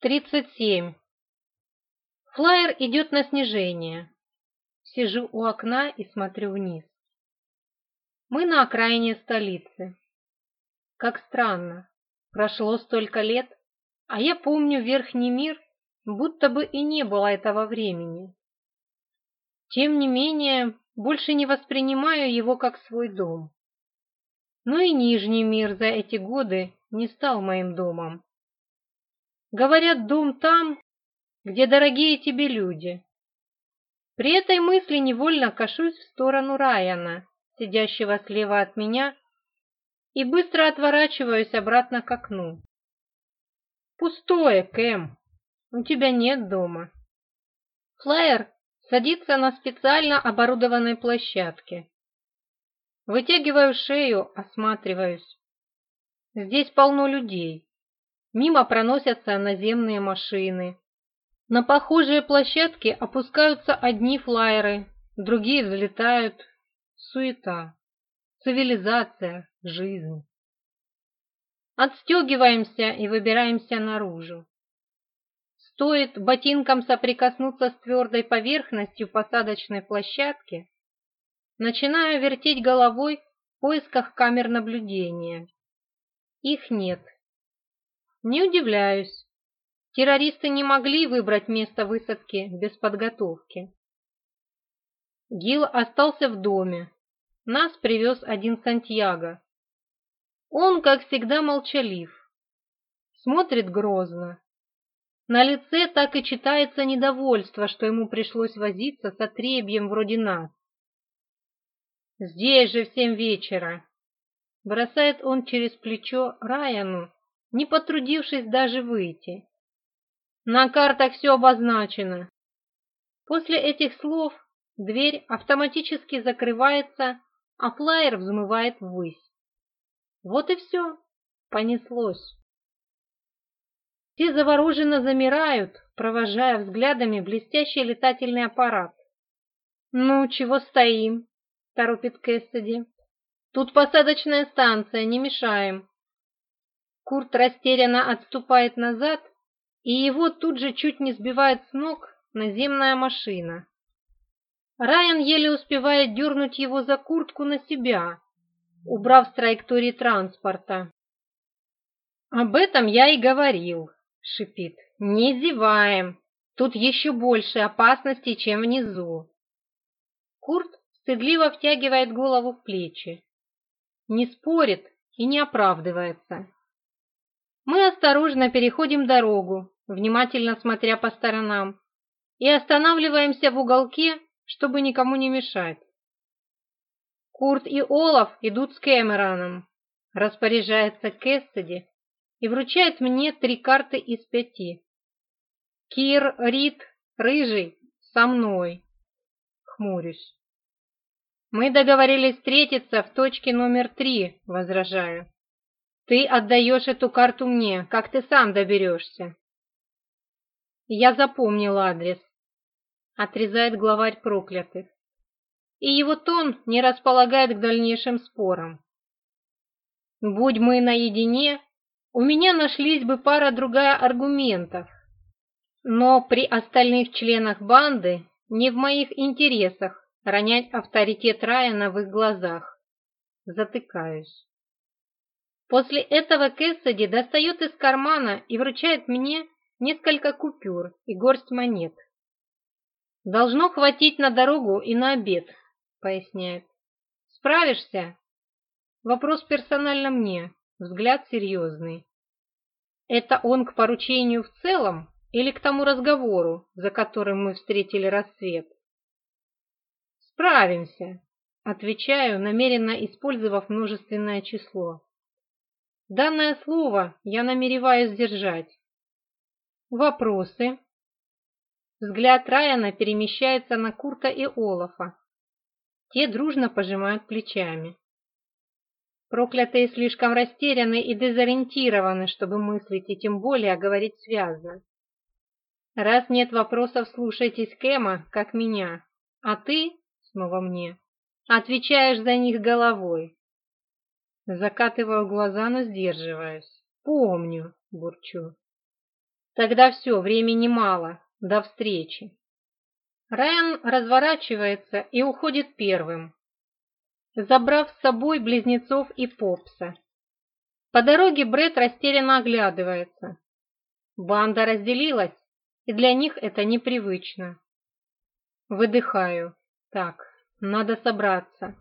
37. Флайер идет на снижение. Сижу у окна и смотрю вниз. Мы на окраине столицы. Как странно, прошло столько лет, а я помню верхний мир, будто бы и не было этого времени. Тем не менее, больше не воспринимаю его как свой дом. Но и нижний мир за эти годы не стал моим домом. Говорят, дом там, где дорогие тебе люди. При этой мысли невольно кашусь в сторону Райана, сидящего слева от меня, и быстро отворачиваюсь обратно к окну. Пустое, Кэм. У тебя нет дома. Флайер садится на специально оборудованной площадке. Вытягиваю шею, осматриваюсь. Здесь полно людей мимо проносятся наземные машины. На похожие площадки опускаются одни флайеры, другие взлетают. Суета, цивилизация, жизнь. Отстегиваемся и выбираемся наружу. Стоит ботинкам соприкоснуться с твердой поверхностью посадочной площадки, начинаю вертеть головой в поисках камер наблюдения. Их нет. Не удивляюсь. Террористы не могли выбрать место высадки без подготовки. Гил остался в доме. Нас привез один Сантьяго. Он, как всегда, молчалив. Смотрит грозно. На лице так и читается недовольство, что ему пришлось возиться с отребьем вроде нас. «Здесь же в семь вечера!» Бросает он через плечо Райану не потрудившись даже выйти. На картах все обозначено. После этих слов дверь автоматически закрывается, а флайер взмывает ввысь. Вот и все, понеслось. Все завороженно замирают, провожая взглядами блестящий летательный аппарат. «Ну, чего стоим?» – торопит Кэссиди. «Тут посадочная станция, не мешаем». Курт растерянно отступает назад, и его тут же чуть не сбивает с ног наземная машина. Райан еле успевает дернуть его за куртку на себя, убрав с траектории транспорта. «Об этом я и говорил», — шипит. «Не зеваем. Тут еще больше опасности, чем внизу». Курт стыдливо втягивает голову в плечи. Не спорит и не оправдывается мы осторожно переходим дорогу, внимательно смотря по сторонам, и останавливаемся в уголке, чтобы никому не мешать. Курт и Олаф идут с Кэмероном, распоряжается Кэссиди и вручает мне три карты из пяти. Кир, Рид, Рыжий со мной. Хмурюсь. Мы договорились встретиться в точке номер три, возражаю. Ты отдаешь эту карту мне, как ты сам доберешься. Я запомнил адрес. Отрезает главарь проклятых. И его тон не располагает к дальнейшим спорам. Будь мы наедине, у меня нашлись бы пара другая аргументов. Но при остальных членах банды не в моих интересах ронять авторитет Райана в их глазах. Затыкаюсь. После этого Кэссиди достает из кармана и вручает мне несколько купюр и горсть монет. «Должно хватить на дорогу и на обед», — поясняет. «Справишься?» Вопрос персонально мне, взгляд серьезный. Это он к поручению в целом или к тому разговору, за которым мы встретили рассвет? «Справимся», — отвечаю, намеренно использовав множественное число. Данное слово я намереваюсь держать. Вопросы. Взгляд Райана перемещается на Курта и Олафа. Те дружно пожимают плечами. Проклятые слишком растеряны и дезориентированы, чтобы мыслить и тем более говорить связно. Раз нет вопросов, слушайтесь Кэма, как меня, а ты, снова мне, отвечаешь за них головой. Закатываю глаза, но сдерживаюсь. «Помню», — бурчу. «Тогда все, времени мало. До встречи». Райан разворачивается и уходит первым, забрав с собой близнецов и Попса. По дороге Бред растерянно оглядывается. Банда разделилась, и для них это непривычно. Выдыхаю. Так, надо собраться.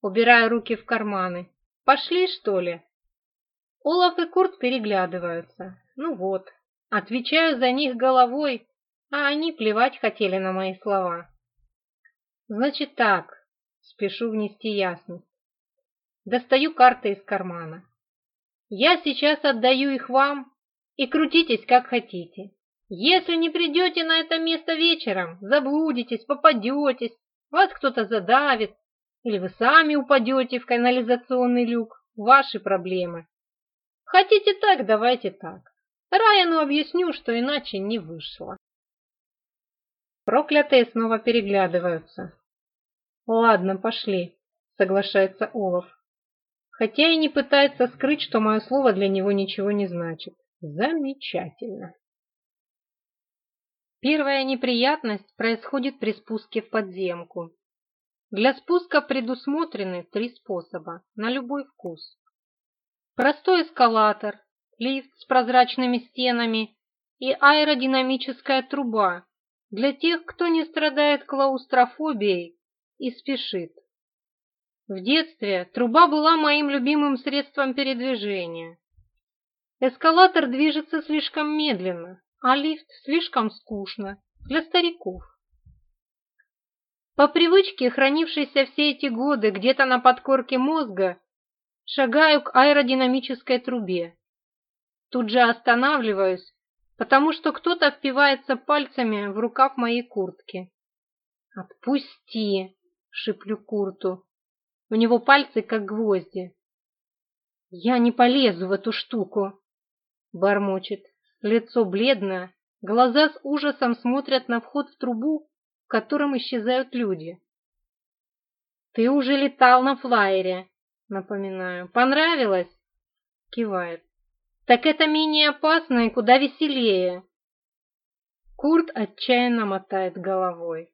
Убираю руки в карманы. Пошли, что ли?» Олаф и Курт переглядываются. «Ну вот, отвечаю за них головой, а они плевать хотели на мои слова». «Значит так», — спешу внести ясность. Достаю карты из кармана. «Я сейчас отдаю их вам, и крутитесь как хотите. Если не придете на это место вечером, заблудитесь, попадетесь, вас кто-то задавит, или вы сами упадете в канализационный люк. Ваши проблемы. Хотите так, давайте так. Райану объясню, что иначе не вышло. Проклятые снова переглядываются. Ладно, пошли, соглашается Олаф. Хотя и не пытается скрыть, что мое слово для него ничего не значит. Замечательно. Первая неприятность происходит при спуске в подземку. Для спуска предусмотрены три способа на любой вкус. Простой эскалатор, лифт с прозрачными стенами и аэродинамическая труба для тех, кто не страдает клаустрофобией и спешит. В детстве труба была моим любимым средством передвижения. Эскалатор движется слишком медленно, а лифт слишком скучно для стариков. По привычке, хранившейся все эти годы где-то на подкорке мозга, шагаю к аэродинамической трубе. Тут же останавливаюсь, потому что кто-то впивается пальцами в рукав моей куртки. «Отпусти!» — шиплю Курту. У него пальцы как гвозди. «Я не полезу в эту штуку!» — бормочет. Лицо бледное, глаза с ужасом смотрят на вход в трубу, в котором исчезают люди. «Ты уже летал на флайере», — напоминаю. «Понравилось?» — кивает. «Так это менее опасно и куда веселее». Курт отчаянно мотает головой.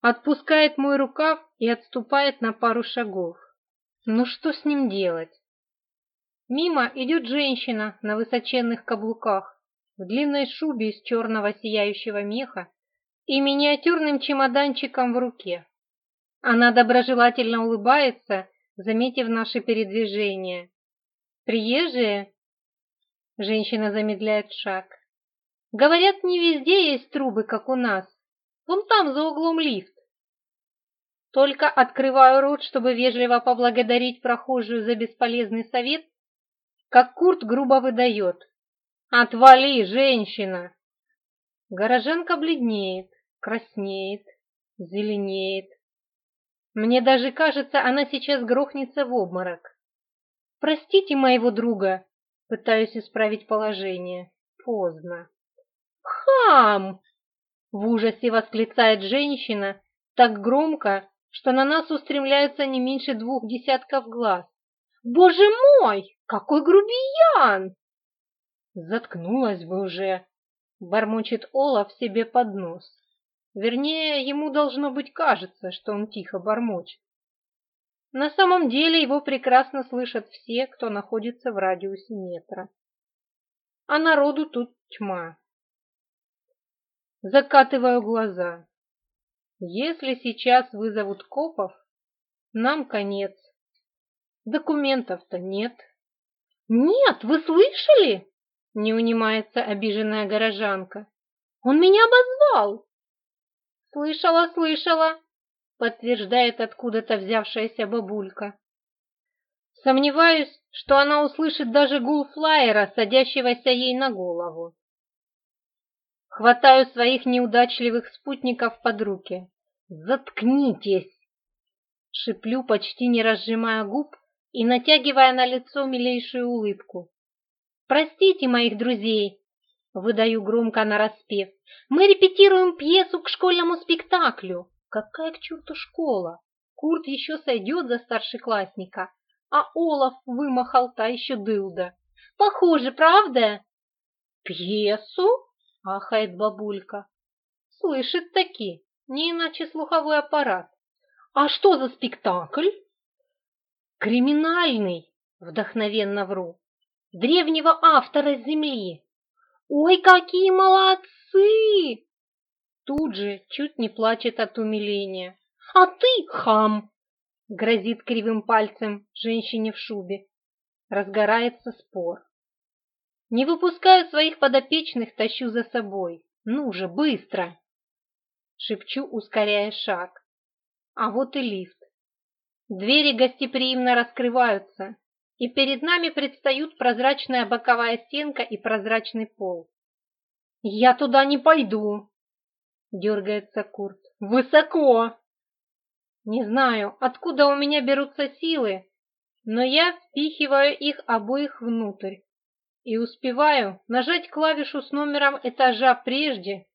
Отпускает мой рукав и отступает на пару шагов. Ну что с ним делать? Мимо идет женщина на высоченных каблуках, в длинной шубе из черного сияющего меха и миниатюрным чемоданчиком в руке. Она доброжелательно улыбается, заметив наше передвижение. «Приезжие?» Женщина замедляет шаг. «Говорят, не везде есть трубы, как у нас. Вон там, за углом лифт. Только открываю рот, чтобы вежливо поблагодарить прохожую за бесполезный совет, как Курт грубо выдает. «Отвали, женщина!» Гороженка бледнеет краснеет, зеленеет. Мне даже кажется, она сейчас грохнется в обморок. Простите моего друга, пытаюсь исправить положение. Поздно. Хам! В ужасе восклицает женщина так громко, что на нас устремляются не меньше двух десятков глаз. Боже мой, какой грубиян! Заткнулась бы уже, бормочет Олаф себе под нос. Вернее, ему должно быть кажется, что он тихо бормочет. На самом деле его прекрасно слышат все, кто находится в радиусе метра. А народу тут тьма. Закатываю глаза. Если сейчас вызовут копов, нам конец. Документов-то нет. Нет, вы слышали? Не унимается обиженная горожанка. Он меня обозвал. «Слышала, слышала!» — подтверждает откуда-то взявшаяся бабулька. Сомневаюсь, что она услышит даже гул флайера, садящегося ей на голову. Хватаю своих неудачливых спутников под руки. «Заткнитесь!» Шиплю, почти не разжимая губ и натягивая на лицо милейшую улыбку. «Простите моих друзей, Выдаю громко на распев. «Мы репетируем пьесу к школьному спектаклю!» «Какая к черту школа? Курт еще сойдет за старшеклассника, а Олаф вымахал та еще дылда. Похоже, правда?» «Пьесу?» — ахает бабулька. «Слышит таки, не иначе слуховой аппарат. А что за спектакль?» «Криминальный!» — вдохновенно вру. «Древнего автора земли!» «Ой, какие молодцы!» Тут же чуть не плачет от умиления. «А ты хам!» — грозит кривым пальцем женщине в шубе. Разгорается спор. Не выпускаю своих подопечных, тащу за собой. Ну же, быстро! Шепчу, ускоряя шаг. А вот и лифт. Двери гостеприимно раскрываются и перед нами предстают прозрачная боковая стенка и прозрачный пол. «Я туда не пойду!» — дергается Курт. «Высоко!» Не знаю, откуда у меня берутся силы, но я впихиваю их обоих внутрь и успеваю нажать клавишу с номером этажа прежде,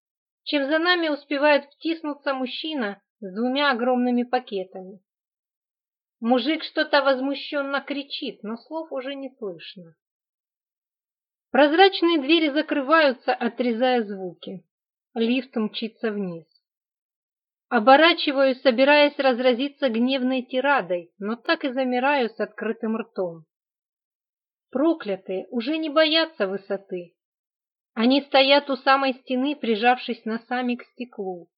чем за нами успевает втиснуться мужчина с двумя огромными пакетами. Мужик что-то возмущенно кричит, но слов уже не слышно. Прозрачные двери закрываются, отрезая звуки. Лифт мчится вниз. Оборачиваюсь, собираясь разразиться гневной тирадой, но так и замираю с открытым ртом. Проклятые уже не боятся высоты. Они стоят у самой стены, прижавшись носами к стеклу,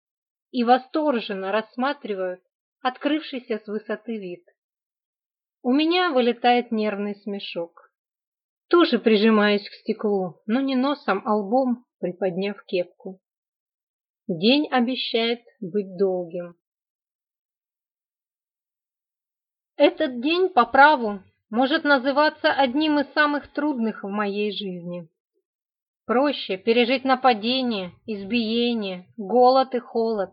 и восторженно рассматривают открывшийся с высоты вид. У меня вылетает нервный смешок. Тоже прижимаюсь к стеклу, но не носом, а лбом, приподняв кепку. День обещает быть долгим. Этот день по праву может называться одним из самых трудных в моей жизни. Проще пережить нападение, избиение, голод и холод,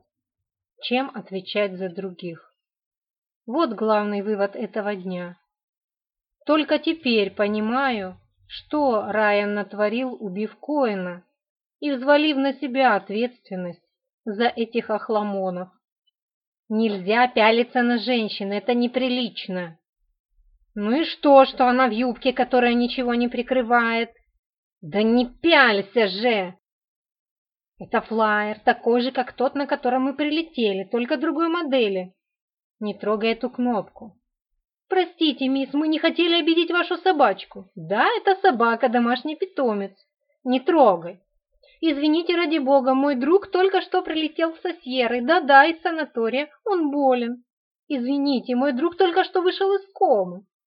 чем отвечать за других. Вот главный вывод этого дня. Только теперь понимаю, что Райан натворил, убив Коина и взвалив на себя ответственность за этих охламонов. Нельзя пялиться на женщин, это неприлично. Ну и что, что она в юбке, которая ничего не прикрывает? Да не пялься же! Это флаер, такой же, как тот, на котором мы прилетели, только другой модели не трогая эту кнопку. «Простите, мисс, мы не хотели обидеть вашу собачку. Да, это собака, домашний питомец. Не трогай. Извините, ради бога, мой друг только что прилетел со Сьерры. Да-да, из санатория. Он болен. Извините, мой друг только что вышел из комы.